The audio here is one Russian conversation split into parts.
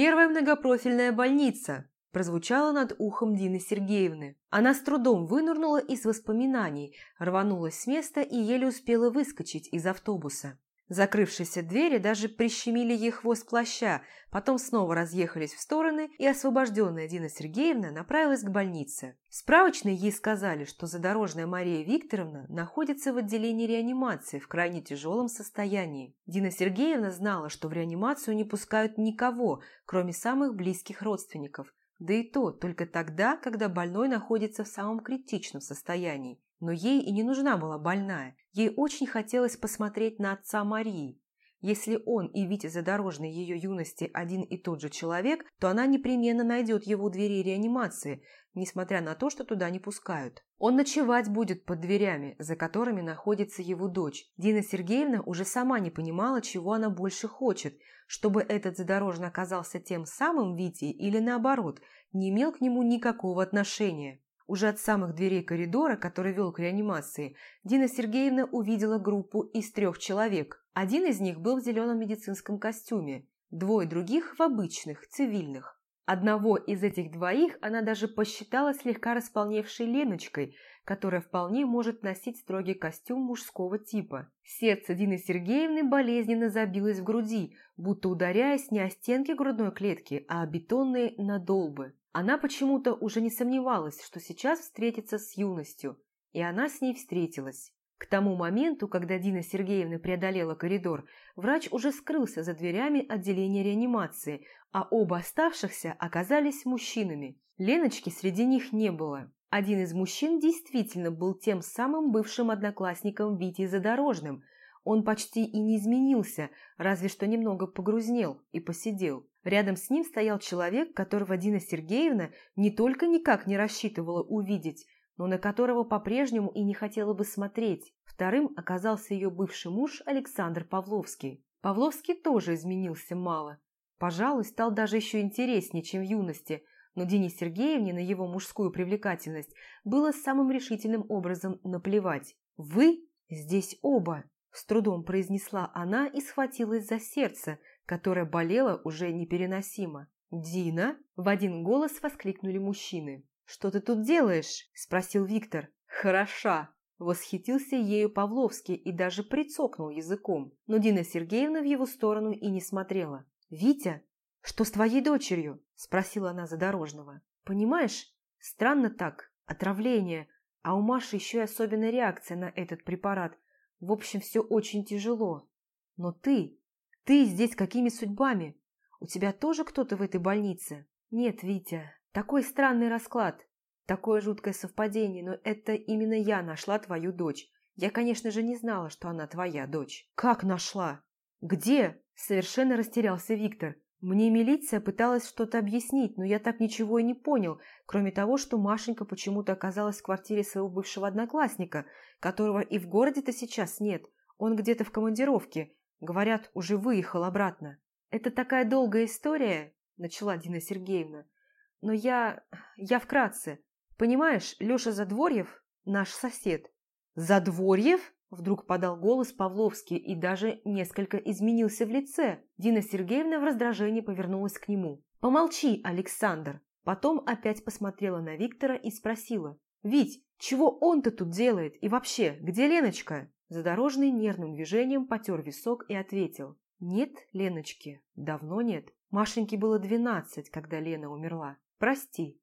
Первая многопрофильная больница прозвучала над ухом Дины Сергеевны. Она с трудом вынырнула из воспоминаний, рванулась с места и еле успела выскочить из автобуса. Закрывшиеся двери даже прищемили ей хвост плаща, потом снова разъехались в стороны, и освобожденная Дина Сергеевна направилась к больнице. В ей сказали, что задорожная Мария Викторовна находится в отделении реанимации в крайне тяжелом состоянии. Дина Сергеевна знала, что в реанимацию не пускают никого, кроме самых близких родственников, да и то только тогда, когда больной находится в самом критичном состоянии. Но ей и не нужна была больная. Ей очень хотелось посмотреть на отца Марии. Если он и Витя Задорожный ее юности один и тот же человек, то она непременно найдет его у двери реанимации, несмотря на то, что туда не пускают. Он ночевать будет под дверями, за которыми находится его дочь. Дина Сергеевна уже сама не понимала, чего она больше хочет, чтобы этот Задорожный оказался тем самым Витей или наоборот, не имел к нему никакого отношения. Уже от самых дверей коридора, который вел к реанимации, Дина Сергеевна увидела группу из трех человек. Один из них был в зеленом медицинском костюме, двое других в обычных, цивильных. Одного из этих двоих она даже посчитала слегка располневшей Леночкой, которая вполне может носить строгий костюм мужского типа. Сердце Дины Сергеевны болезненно забилось в груди, будто ударяясь не о стенки грудной клетки, а о бетонные надолбы. Она почему-то уже не сомневалась, что сейчас встретится с юностью, и она с ней встретилась. К тому моменту, когда Дина Сергеевна преодолела коридор, врач уже скрылся за дверями отделения реанимации, а оба оставшихся оказались мужчинами. Леночки среди них не было. Один из мужчин действительно был тем самым бывшим одноклассником Вити Задорожным. Он почти и не изменился, разве что немного погрузнел и посидел. Рядом с ним стоял человек, которого Дина Сергеевна не только никак не рассчитывала увидеть, но на которого по-прежнему и не хотела бы смотреть. Вторым оказался ее бывший муж Александр Павловский. Павловский тоже изменился мало. Пожалуй, стал даже еще интереснее, чем в юности, но Дине Сергеевне на его мужскую привлекательность было самым решительным образом наплевать. «Вы здесь оба!» – с трудом произнесла она и схватилась за сердце, которое болело уже непереносимо. «Дина?» – в один голос воскликнули мужчины. «Что ты тут делаешь?» – спросил Виктор. «Хороша!» – восхитился ею Павловский и даже прицокнул языком. Но Дина Сергеевна в его сторону и не смотрела. «Витя, что с твоей дочерью?» – спросила она задорожного. «Понимаешь, странно так, отравление, а у Маши еще и особенная реакция на этот препарат. В общем, все очень тяжело. Но ты, ты здесь какими судьбами? У тебя тоже кто-то в этой больнице?» «Нет, Витя, такой странный расклад, такое жуткое совпадение, но это именно я нашла твою дочь. Я, конечно же, не знала, что она твоя дочь. Как нашла? Где? Совершенно растерялся Виктор. Мне милиция пыталась что-то объяснить, но я так ничего и не понял, кроме того, что Машенька почему-то оказалась в квартире своего бывшего одноклассника, которого и в городе-то сейчас нет. Он где-то в командировке. Говорят, уже выехал обратно. «Это такая долгая история», – начала Дина Сергеевна. Но я... я вкратце. Понимаешь, Леша Задворьев – наш сосед. Задворьев? Вдруг подал голос Павловский и даже несколько изменился в лице. Дина Сергеевна в раздражении повернулась к нему. «Помолчи, Александр!» Потом опять посмотрела на Виктора и спросила. «Вить, чего он-то тут делает? И вообще, где Леночка?» Задорожный нервным движением потер висок и ответил. «Нет Леночки, давно нет. Машеньке было двенадцать, когда Лена умерла. «Прости».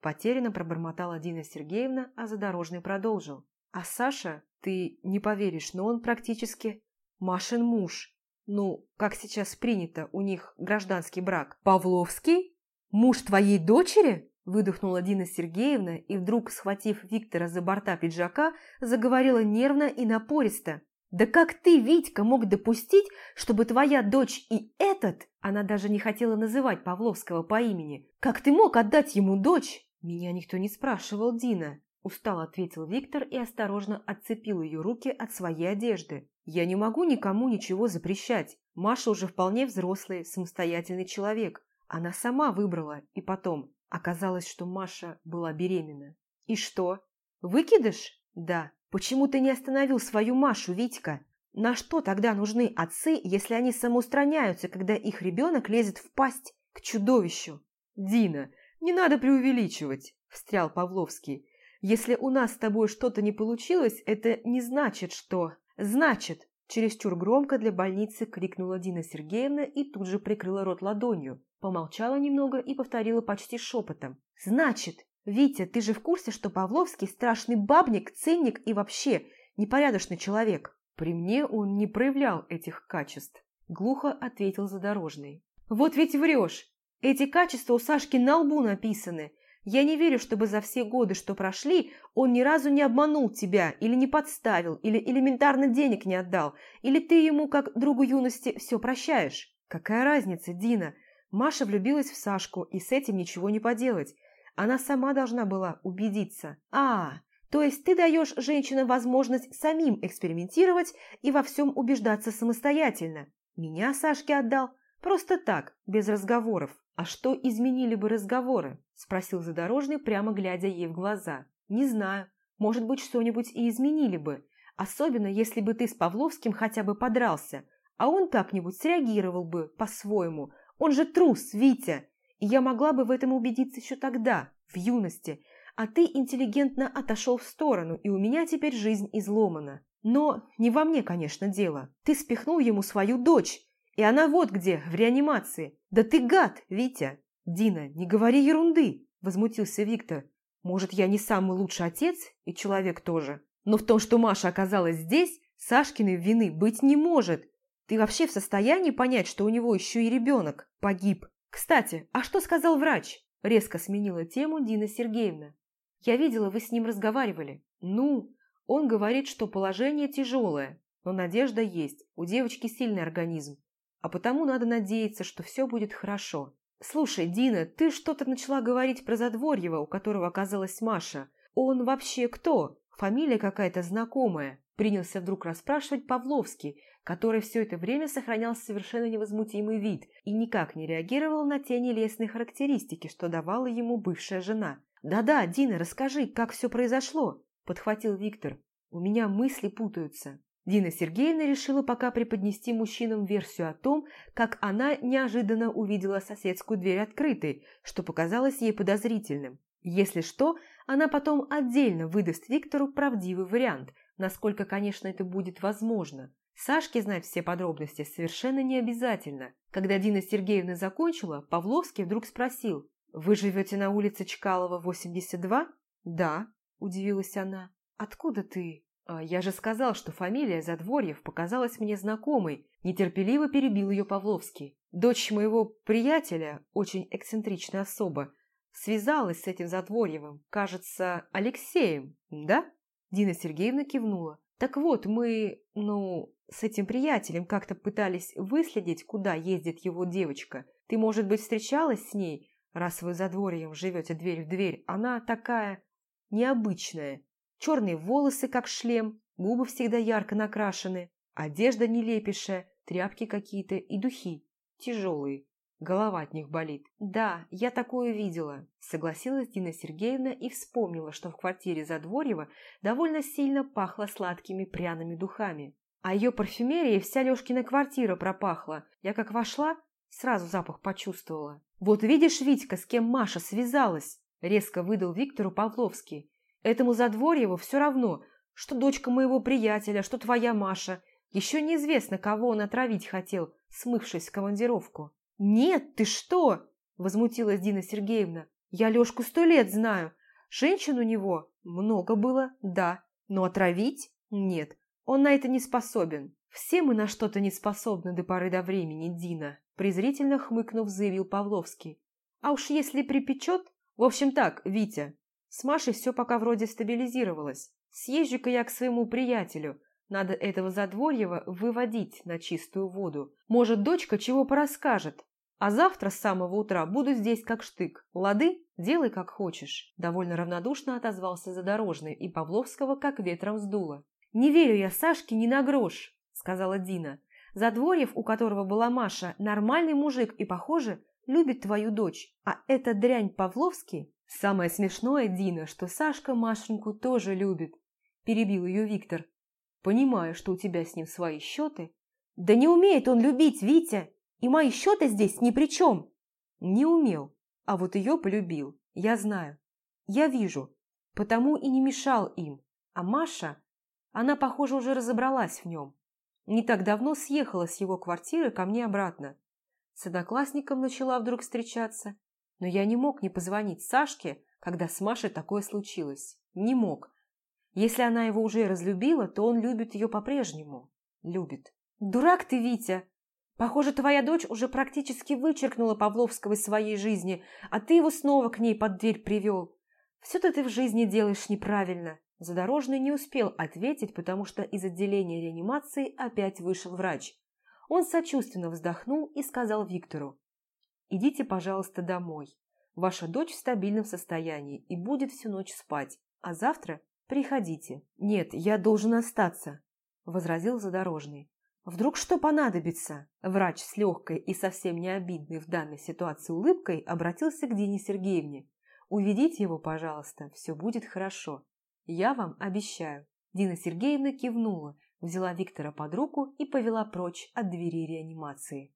Потерянно пробормотала Дина Сергеевна, а Задорожный продолжил. «А Саша, ты не поверишь, но он практически Машин муж. Ну, как сейчас принято, у них гражданский брак. Павловский? Муж твоей дочери?» Выдохнула Дина Сергеевна и вдруг, схватив Виктора за борта пиджака, заговорила нервно и напористо. Да как ты, Витька, мог допустить, чтобы твоя дочь и этот, она даже не хотела называть Павловского по имени, как ты мог отдать ему дочь? Меня никто не спрашивал, Дина. Устало ответил Виктор и осторожно отцепил ее руки от своей одежды. «Я не могу никому ничего запрещать. Маша уже вполне взрослый, самостоятельный человек. Она сама выбрала, и потом. Оказалось, что Маша была беременна. И что? Выкидыш? Да. Почему ты не остановил свою Машу, Витька? На что тогда нужны отцы, если они самоустраняются, когда их ребенок лезет в пасть к чудовищу. «Дина, не надо преувеличивать», – встрял Павловский. «Если у нас с тобой что-то не получилось, это не значит, что...» «Значит!» – чересчур громко для больницы крикнула Дина Сергеевна и тут же прикрыла рот ладонью. Помолчала немного и повторила почти шепотом. «Значит, Витя, ты же в курсе, что Павловский страшный бабник, ценник и вообще непорядочный человек?» «При мне он не проявлял этих качеств», – глухо ответил Задорожный. «Вот ведь врешь! Эти качества у Сашки на лбу написаны. Я не верю, чтобы за все годы, что прошли, он ни разу не обманул тебя, или не подставил, или элементарно денег не отдал, или ты ему, как другу юности, все прощаешь. Какая разница, Дина? Маша влюбилась в Сашку, и с этим ничего не поделать. Она сама должна была убедиться. А, то есть ты даешь женщинам возможность самим экспериментировать и во всем убеждаться самостоятельно. Меня Сашке отдал просто так, без разговоров. «А что изменили бы разговоры?» – спросил Задорожный, прямо глядя ей в глаза. «Не знаю. Может быть, что-нибудь и изменили бы. Особенно, если бы ты с Павловским хотя бы подрался. А он как-нибудь среагировал бы по-своему. Он же трус, Витя. И я могла бы в этом убедиться еще тогда, в юности. А ты интеллигентно отошел в сторону, и у меня теперь жизнь изломана. Но не во мне, конечно, дело. Ты спихнул ему свою дочь, и она вот где, в реанимации. Да ты гад, Витя!» «Дина, не говори ерунды!» – возмутился Виктор. «Может, я не самый лучший отец, и человек тоже. Но в том, что Маша оказалась здесь, Сашкиной вины быть не может. Ты вообще в состоянии понять, что у него еще и ребенок погиб? Кстати, а что сказал врач?» Резко сменила тему Дина Сергеевна. «Я видела, вы с ним разговаривали. Ну, он говорит, что положение тяжелое, но надежда есть. У девочки сильный организм а потому надо надеяться, что все будет хорошо. «Слушай, Дина, ты что-то начала говорить про Задворьева, у которого оказалась Маша. Он вообще кто? Фамилия какая-то знакомая?» Принялся вдруг расспрашивать Павловский, который все это время сохранял совершенно невозмутимый вид и никак не реагировал на те нелестные характеристики, что давала ему бывшая жена. «Да-да, Дина, расскажи, как все произошло?» – подхватил Виктор. «У меня мысли путаются». Дина Сергеевна решила пока преподнести мужчинам версию о том, как она неожиданно увидела соседскую дверь открытой, что показалось ей подозрительным. Если что, она потом отдельно выдаст Виктору правдивый вариант, насколько, конечно, это будет возможно. Сашке знать все подробности совершенно не обязательно. Когда Дина Сергеевна закончила, Павловский вдруг спросил, «Вы живете на улице Чкалова, 82?» «Да», – удивилась она. «Откуда ты?» А, «Я же сказал, что фамилия Задворьев показалась мне знакомой», нетерпеливо перебил ее Павловский. «Дочь моего приятеля, очень эксцентричная особа, связалась с этим Задворьевым, кажется, Алексеем, да?» Дина Сергеевна кивнула. «Так вот, мы, ну, с этим приятелем как-то пытались выследить, куда ездит его девочка. Ты, может быть, встречалась с ней, раз вы за дворьем живете дверь в дверь? Она такая необычная черные волосы, как шлем, губы всегда ярко накрашены, одежда нелепейшая, тряпки какие-то и духи, тяжелые. Голова от них болит. «Да, я такое видела», – согласилась Дина Сергеевна и вспомнила, что в квартире Задворьева довольно сильно пахло сладкими пряными духами. А ее парфюмерия вся Лешкина квартира пропахла. Я как вошла, сразу запах почувствовала. «Вот видишь, Витька, с кем Маша связалась?» – резко выдал Виктору Павловский. Этому Задворьеву все равно, что дочка моего приятеля, что твоя Маша. Еще неизвестно, кого он отравить хотел, смывшись в командировку. «Нет, ты что?» – возмутилась Дина Сергеевна. «Я Лешку сто лет знаю. Женщин у него много было, да, но отравить – нет. Он на это не способен. Все мы на что-то не способны до поры до времени, Дина», – презрительно хмыкнув, заявил Павловский. «А уж если припечет... В общем так, Витя, с Машей все пока вроде стабилизировалось. Съезжу-ка я к своему приятелю. Надо этого Задворьева выводить на чистую воду. Может, дочка чего порасскажет. А завтра с самого утра буду здесь как штык. Лады? Делай как хочешь. Довольно равнодушно отозвался Задорожный, и Павловского как ветром сдуло. «Не верю я Сашке ни на грош», — сказала Дина. «Задворьев, у которого была Маша, нормальный мужик и, похоже, любит твою дочь. А эта дрянь Павловский «Самое смешное, Дина, что Сашка Машеньку тоже любит», – перебил ее Виктор. «Понимаю, что у тебя с ним свои счеты». «Да не умеет он любить, Витя, и мои счеты здесь ни при чем». Не умел, а вот ее полюбил, я знаю. Я вижу, потому и не мешал им. А Маша, она, похоже, уже разобралась в нем. Не так давно съехала с его квартиры ко мне обратно. С одноклассником начала вдруг встречаться, но я не мог не позвонить Сашке, когда с Машей такое случилось. Не мог. Если она его уже разлюбила, то он любит ее по-прежнему. Любит. «Дурак ты, Витя! Похоже, твоя дочь уже практически вычеркнула Павловского из своей жизни, а ты его снова к ней под дверь привел. Все-то ты в жизни делаешь неправильно». Задорожный не успел ответить, потому что из отделения реанимации опять вышел врач. Он сочувственно вздохнул и сказал Виктору, «Идите, пожалуйста, домой. Ваша дочь в стабильном состоянии и будет всю ночь спать, а завтра приходите». «Нет, я должен остаться», – возразил Задорожный. «Вдруг что понадобится?» Врач с легкой и совсем не обидной в данной ситуации улыбкой обратился к Дине Сергеевне. «Уведите его, пожалуйста, все будет хорошо. Я вам обещаю». Дина Сергеевна кивнула, взяла Виктора под руку и повела прочь от двери реанимации.